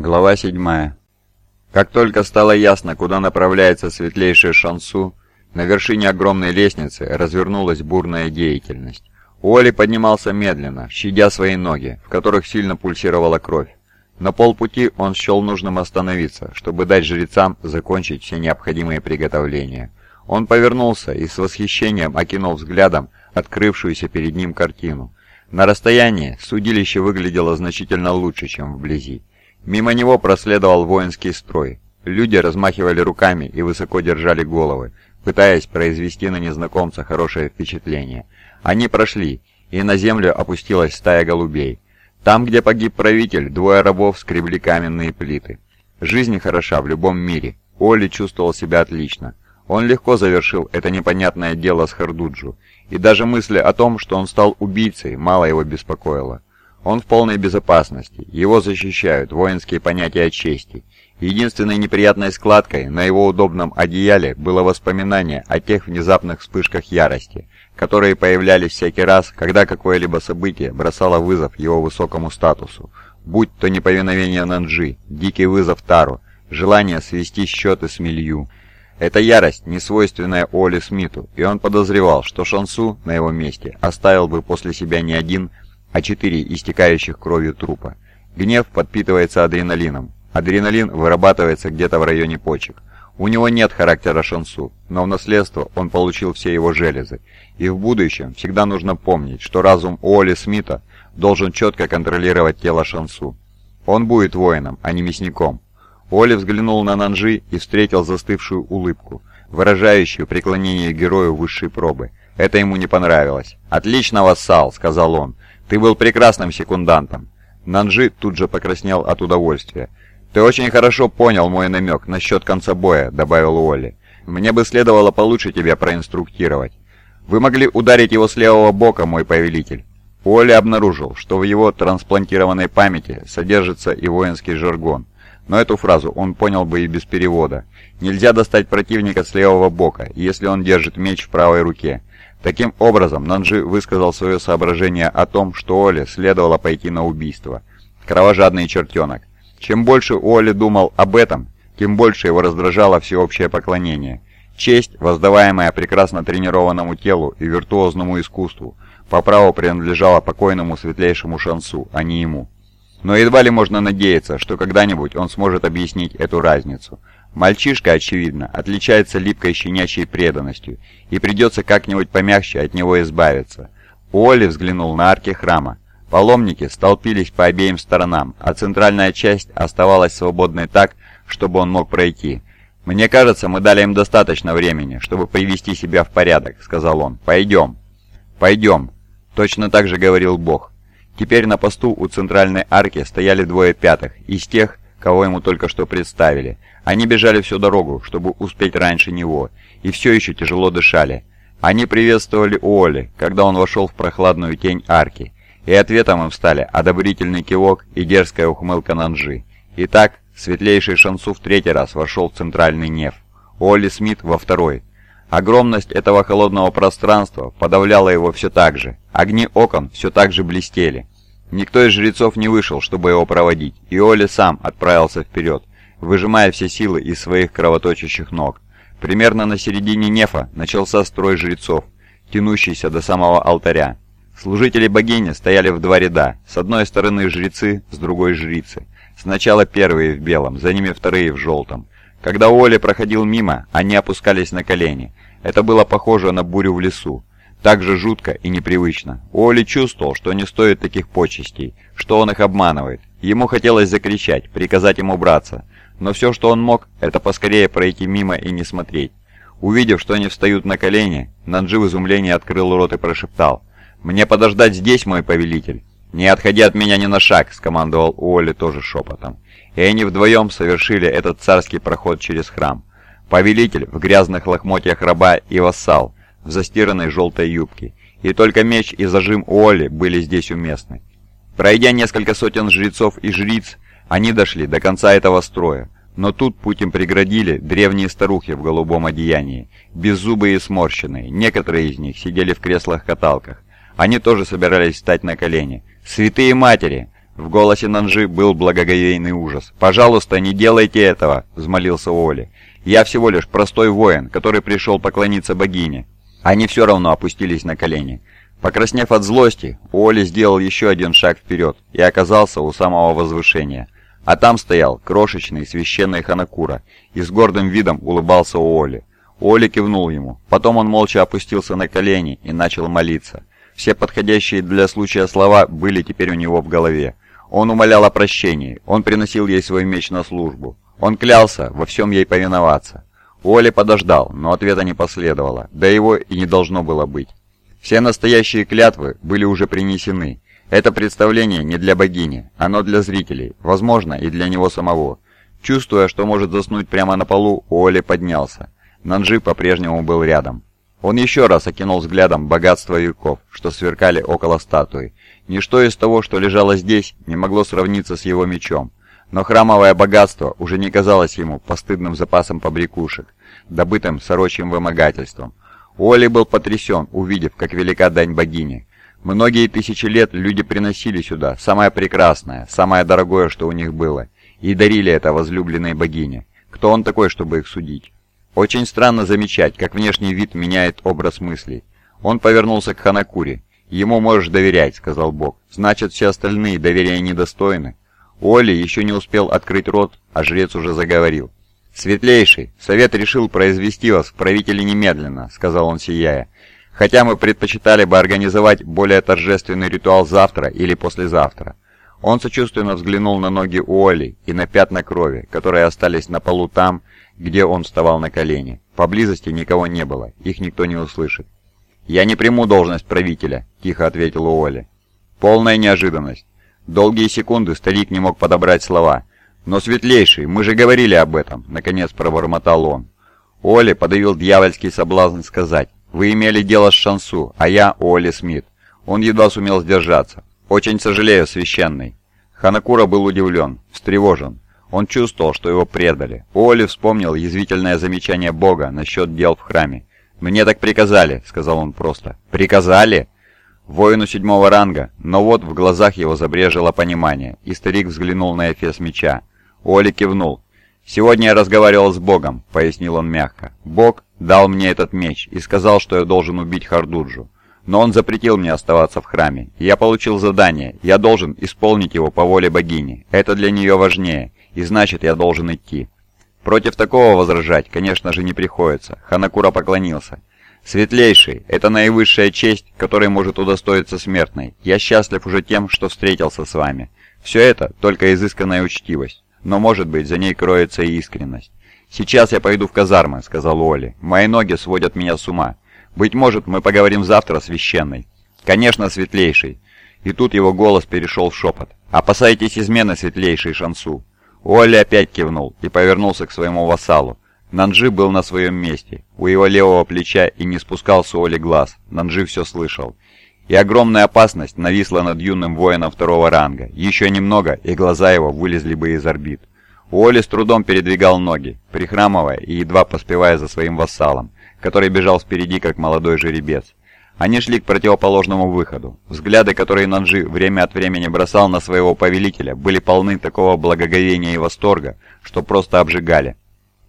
Глава 7. Как только стало ясно, куда направляется светлейшая Шансу, на вершине огромной лестницы развернулась бурная деятельность. Уолли поднимался медленно, щадя свои ноги, в которых сильно пульсировала кровь. На полпути он счел нужным остановиться, чтобы дать жрецам закончить все необходимые приготовления. Он повернулся и с восхищением окинул взглядом открывшуюся перед ним картину. На расстоянии судилище выглядело значительно лучше, чем вблизи. Мимо него проследовал воинский строй. Люди размахивали руками и высоко держали головы, пытаясь произвести на незнакомца хорошее впечатление. Они прошли, и на землю опустилась стая голубей. Там, где погиб правитель, двое рабов скребли каменные плиты. Жизнь хороша в любом мире. Оли чувствовал себя отлично. Он легко завершил это непонятное дело с Хардуджу, и даже мысли о том, что он стал убийцей, мало его беспокоило. Он в полной безопасности, его защищают воинские понятия чести. Единственной неприятной складкой на его удобном одеяле было воспоминание о тех внезапных вспышках ярости, которые появлялись всякий раз, когда какое-либо событие бросало вызов его высокому статусу, будь то неповиновение Нанджи, дикий вызов Тару, желание свести счеты с Милью. Эта ярость не свойственная Оли Смиту, и он подозревал, что Шансу на его месте оставил бы после себя не один, а четыре истекающих кровью трупа. Гнев подпитывается адреналином. Адреналин вырабатывается где-то в районе почек. У него нет характера Шансу, но в наследство он получил все его железы. И в будущем всегда нужно помнить, что разум Уолли Смита должен четко контролировать тело Шансу. Он будет воином, а не мясником. Уолли взглянул на Нанжи и встретил застывшую улыбку, выражающую преклонение герою высшей пробы. Это ему не понравилось. «Отлично, вассал», — сказал он. «Ты был прекрасным секундантом». Нанжи тут же покраснел от удовольствия. «Ты очень хорошо понял мой намек насчет конца боя», — добавил Уолли. «Мне бы следовало получше тебя проинструктировать. Вы могли ударить его с левого бока, мой повелитель». Уолли обнаружил, что в его трансплантированной памяти содержится и воинский жаргон. Но эту фразу он понял бы и без перевода. Нельзя достать противника с левого бока, если он держит меч в правой руке. Таким образом, Нанджи высказал свое соображение о том, что Оле следовало пойти на убийство. Кровожадный чертенок. Чем больше Оли думал об этом, тем больше его раздражало всеобщее поклонение. Честь, воздаваемая прекрасно тренированному телу и виртуозному искусству, по праву принадлежала покойному светлейшему шансу, а не ему. Но едва ли можно надеяться, что когда-нибудь он сможет объяснить эту разницу. Мальчишка, очевидно, отличается липкой щенячьей преданностью, и придется как-нибудь помягче от него избавиться. Уолли взглянул на арки храма. Паломники столпились по обеим сторонам, а центральная часть оставалась свободной так, чтобы он мог пройти. «Мне кажется, мы дали им достаточно времени, чтобы привести себя в порядок», — сказал он. «Пойдем». «Пойдем», — точно так же говорил Бог. Теперь на посту у центральной арки стояли двое пятых, из тех, кого ему только что представили. Они бежали всю дорогу, чтобы успеть раньше него, и все еще тяжело дышали. Они приветствовали Уолли, когда он вошел в прохладную тень арки, и ответом им стали одобрительный кивок и дерзкая ухмылка Нанжи. Итак, светлейший Шансу в третий раз вошел в центральный неф, Уолли Смит во второй. Огромность этого холодного пространства подавляла его все так же, огни окон все так же блестели. Никто из жрецов не вышел, чтобы его проводить, и Оли сам отправился вперед, выжимая все силы из своих кровоточащих ног. Примерно на середине нефа начался строй жрецов, тянущийся до самого алтаря. Служители богини стояли в два ряда, с одной стороны жрецы, с другой жрицы. Сначала первые в белом, за ними вторые в желтом. Когда Оли проходил мимо, они опускались на колени. Это было похоже на бурю в лесу. Так же жутко и непривычно. Оли чувствовал, что не стоит таких почестей, что он их обманывает. Ему хотелось закричать, приказать им убраться, но все, что он мог, это поскорее пройти мимо и не смотреть. Увидев, что они встают на колени, Нанджи в изумлении открыл рот и прошептал. «Мне подождать здесь, мой повелитель?» «Не отходи от меня ни на шаг», — скомандовал Уолли тоже шепотом. И они вдвоем совершили этот царский проход через храм. Повелитель в грязных лохмотьях раба и вассал, в застиранной желтой юбке. И только меч и зажим Уолли были здесь уместны. Пройдя несколько сотен жрецов и жриц, они дошли до конца этого строя, но тут путь им преградили древние старухи в голубом одеянии, беззубые и сморщенные, некоторые из них сидели в креслах-каталках. Они тоже собирались встать на колени. «Святые матери!» — В голосе Нанжи был благоговейный ужас. «Пожалуйста, не делайте этого!» — взмолился Оли. «Я всего лишь простой воин, который пришел поклониться богине». Они все равно опустились на колени. Покраснев от злости, Оли сделал еще один шаг вперед и оказался у самого возвышения. А там стоял крошечный священный Ханакура и с гордым видом улыбался Оли. Оли кивнул ему. Потом он молча опустился на колени и начал молиться. Все подходящие для случая слова были теперь у него в голове. Он умолял о прощении, он приносил ей свой меч на службу. Он клялся во всем ей повиноваться. Уолли подождал, но ответа не последовало, да его и не должно было быть. Все настоящие клятвы были уже принесены. Это представление не для богини, оно для зрителей, возможно, и для него самого. Чувствуя, что может заснуть прямо на полу, Уолли поднялся. Нанджи по-прежнему был рядом. Он еще раз окинул взглядом богатство веков, что сверкали около статуи. Ничто из того, что лежало здесь, не могло сравниться с его мечом. Но храмовое богатство уже не казалось ему постыдным запасом побрякушек, добытым сорочьим вымогательством. Уолли был потрясен, увидев, как велика дань богини. Многие тысячи лет люди приносили сюда самое прекрасное, самое дорогое, что у них было, и дарили это возлюбленной богине. Кто он такой, чтобы их судить? Очень странно замечать, как внешний вид меняет образ мыслей. Он повернулся к Ханакуре. «Ему можешь доверять», — сказал Бог. «Значит, все остальные доверия недостойны». Оли еще не успел открыть рот, а жрец уже заговорил. «Светлейший, совет решил произвести вас в правители немедленно», — сказал он, сияя. «Хотя мы предпочитали бы организовать более торжественный ритуал завтра или послезавтра». Он сочувственно взглянул на ноги Уолли и на пятна крови, которые остались на полу там, где он вставал на колени. Поблизости никого не было, их никто не услышит. «Я не приму должность правителя», — тихо ответил Уолли. Полная неожиданность. Долгие секунды старик не мог подобрать слова. «Но, светлейший, мы же говорили об этом», — наконец пробормотал он. Оли подавил дьявольский соблазн сказать, «Вы имели дело с Шансу, а я Оли Смит». Он едва сумел сдержаться. «Очень сожалею, священный». Ханакура был удивлен, встревожен. Он чувствовал, что его предали. Уолли вспомнил язвительное замечание Бога насчет дел в храме. «Мне так приказали», — сказал он просто. «Приказали?» Воину седьмого ранга, но вот в глазах его забрежило понимание, и старик взглянул на эфес меча. Уолли кивнул. «Сегодня я разговаривал с Богом», — пояснил он мягко. «Бог дал мне этот меч и сказал, что я должен убить Хардуджу. Но он запретил мне оставаться в храме. Я получил задание, я должен исполнить его по воле богини. Это для нее важнее и значит я должен идти. Против такого возражать, конечно же, не приходится. Ханакура поклонился. «Светлейший, это наивысшая честь, которой может удостоиться смертной. Я счастлив уже тем, что встретился с вами. Все это только изысканная учтивость, но, может быть, за ней кроется и искренность. «Сейчас я пойду в казармы», — сказал Оли. «Мои ноги сводят меня с ума. Быть может, мы поговорим завтра, священный». «Конечно, светлейший». И тут его голос перешел в шепот. «Опасайтесь измены, светлейший Шансу. Уолли опять кивнул и повернулся к своему вассалу. Нанджи был на своем месте, у его левого плеча и не спускал с Уолли глаз. Нанджи все слышал. И огромная опасность нависла над юным воином второго ранга. Еще немного, и глаза его вылезли бы из орбит. Уолли с трудом передвигал ноги, прихрамывая и едва поспевая за своим вассалом, который бежал впереди, как молодой жеребец. Они шли к противоположному выходу. Взгляды, которые Нанжи время от времени бросал на своего повелителя, были полны такого благоговения и восторга, что просто обжигали.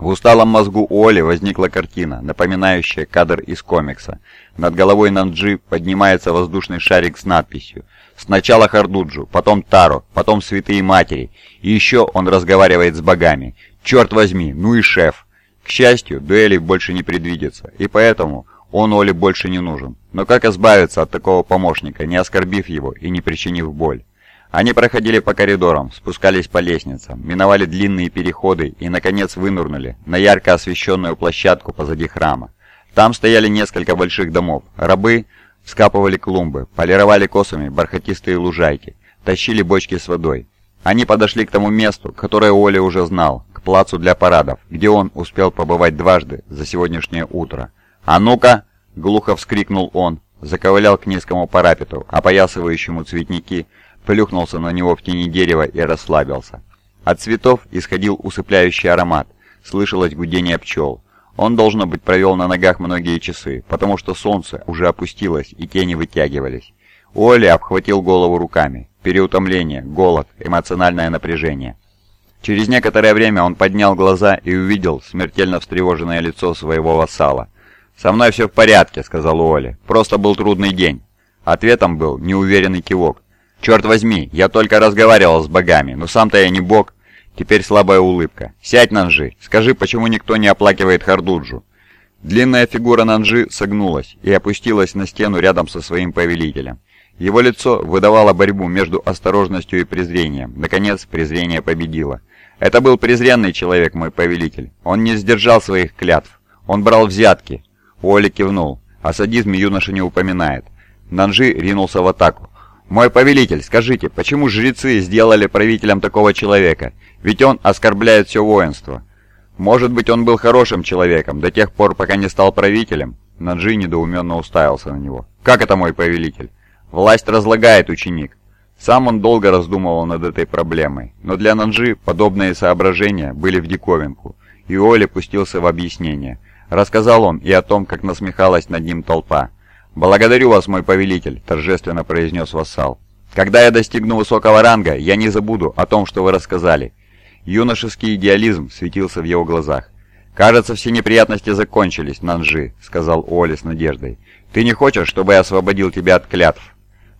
В усталом мозгу Оли возникла картина, напоминающая кадр из комикса. Над головой Нанджи поднимается воздушный шарик с надписью «Сначала Хардуджу, потом Таро, потом Святые Матери, и еще он разговаривает с богами. Черт возьми, ну и шеф!» К счастью, дуэли больше не предвидится, и поэтому он Оле больше не нужен. Но как избавиться от такого помощника, не оскорбив его и не причинив боль? Они проходили по коридорам, спускались по лестницам, миновали длинные переходы и, наконец, вынурнули на ярко освещенную площадку позади храма. Там стояли несколько больших домов. Рабы скапывали клумбы, полировали косами бархатистые лужайки, тащили бочки с водой. Они подошли к тому месту, которое Оля уже знал, к плацу для парадов, где он успел побывать дважды за сегодняшнее утро. «А ну-ка!» — глухо вскрикнул он, заковылял к низкому парапету, опоясывающему цветники, плюхнулся на него в тени дерева и расслабился. От цветов исходил усыпляющий аромат, слышалось гудение пчел. Он, должно быть, провел на ногах многие часы, потому что солнце уже опустилось и тени вытягивались. Уолли обхватил голову руками. Переутомление, голод, эмоциональное напряжение. Через некоторое время он поднял глаза и увидел смертельно встревоженное лицо своего вассала. «Со мной все в порядке», — сказал Уолли. «Просто был трудный день». Ответом был неуверенный кивок. «Черт возьми, я только разговаривал с богами, но сам-то я не бог». Теперь слабая улыбка. «Сядь, Нанжи, скажи, почему никто не оплакивает Хардуджу?» Длинная фигура Нанжи согнулась и опустилась на стену рядом со своим повелителем. Его лицо выдавало борьбу между осторожностью и презрением. Наконец, презрение победило. «Это был презренный человек, мой повелитель. Он не сдержал своих клятв. Он брал взятки». Уолли кивнул. О садизме юноша не упоминает. Нанжи ринулся в атаку. «Мой повелитель, скажите, почему жрецы сделали правителем такого человека? Ведь он оскорбляет все воинство». «Может быть, он был хорошим человеком до тех пор, пока не стал правителем?» Нанжи недоуменно уставился на него. «Как это мой повелитель?» «Власть разлагает, ученик. Сам он долго раздумывал над этой проблемой, но для Нанжи подобные соображения были в диковинку, и Оля пустился в объяснение. Рассказал он и о том, как насмехалась над ним толпа. «Благодарю вас, мой повелитель», — торжественно произнес вассал. «Когда я достигну высокого ранга, я не забуду о том, что вы рассказали». Юношеский идеализм светился в его глазах. «Кажется, все неприятности закончились, Нанжи», — сказал Оли с надеждой. «Ты не хочешь, чтобы я освободил тебя от клятв?»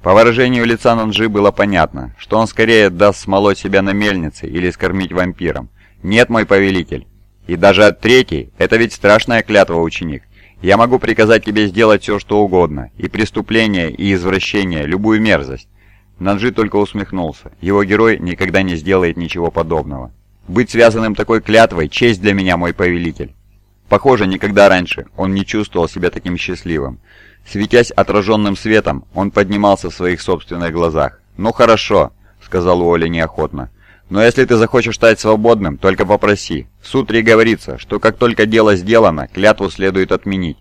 По выражению лица Нанжи было понятно, что он скорее даст смолоть себя на мельнице или скормить вампиром. «Нет, мой повелитель». «И даже от третьей, это ведь страшная клятва, ученик. Я могу приказать тебе сделать все, что угодно, и преступление, и извращение, любую мерзость». Нанжи только усмехнулся. Его герой никогда не сделает ничего подобного. «Быть связанным такой клятвой – честь для меня, мой повелитель». Похоже, никогда раньше он не чувствовал себя таким счастливым. Светясь отраженным светом, он поднимался в своих собственных глазах. «Ну хорошо», — сказал Уолли неохотно. «Но если ты захочешь стать свободным, только попроси. В сутре говорится, что как только дело сделано, клятву следует отменить».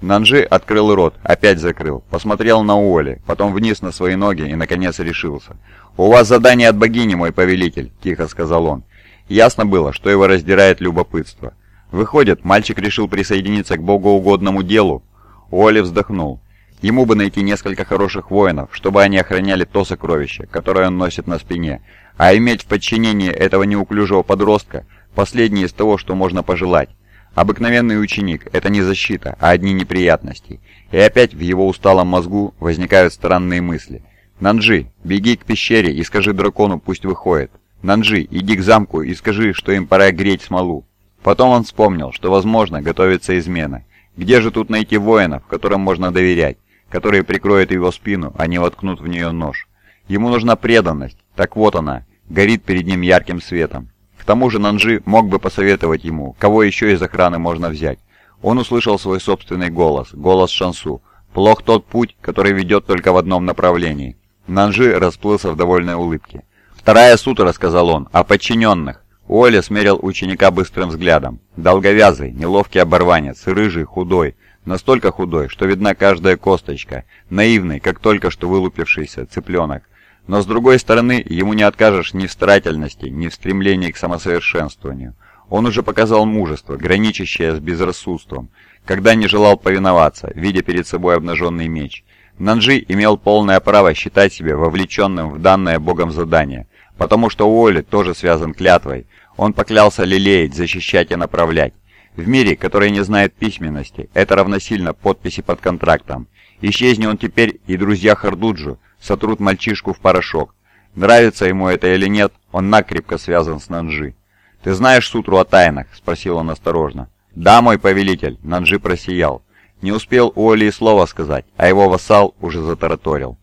Нанжи открыл рот, опять закрыл, посмотрел на Уолли, потом вниз на свои ноги и, наконец, решился. «У вас задание от богини, мой повелитель», — тихо сказал он. Ясно было, что его раздирает любопытство. Выходит, мальчик решил присоединиться к богоугодному делу, Уолли вздохнул. Ему бы найти несколько хороших воинов, чтобы они охраняли то сокровище, которое он носит на спине, а иметь в подчинении этого неуклюжего подростка – последнее из того, что можно пожелать. Обыкновенный ученик – это не защита, а одни неприятности. И опять в его усталом мозгу возникают странные мысли. «Нанджи, беги к пещере и скажи дракону, пусть выходит. Нанджи, иди к замку и скажи, что им пора греть смолу». Потом он вспомнил, что, возможно, готовится измена, где же тут найти воинов, которым можно доверять, которые прикроют его спину, а не воткнут в нее нож? Ему нужна преданность, так вот она, горит перед ним ярким светом. К тому же Нанжи мог бы посоветовать ему, кого еще из охраны можно взять. Он услышал свой собственный голос, голос Шансу. «Плох тот путь, который ведет только в одном направлении». Нанжи расплылся в довольной улыбке. «Вторая сутра», — сказал он, — «о подчиненных. Оля смерил ученика быстрым взглядом. Долговязый, неловкий оборванец, рыжий, худой. Настолько худой, что видна каждая косточка. Наивный, как только что вылупившийся цыпленок. Но с другой стороны, ему не откажешь ни в старательности, ни в стремлении к самосовершенствованию. Он уже показал мужество, граничащее с безрассудством, когда не желал повиноваться, видя перед собой обнаженный меч. Нанжи имел полное право считать себя вовлеченным в данное Богом задание, потому что Уолли тоже связан клятвой, он поклялся лелеять, защищать и направлять. В мире, который не знает письменности, это равносильно подписи под контрактом. Исчезни он теперь, и друзья Хардуджу сотрут мальчишку в порошок. Нравится ему это или нет, он накрепко связан с Нанжи. «Ты знаешь сутру о тайнах?» – спросил он осторожно. «Да, мой повелитель», – Нанжи просиял. Не успел Уолли и слова сказать, а его вассал уже затараторил.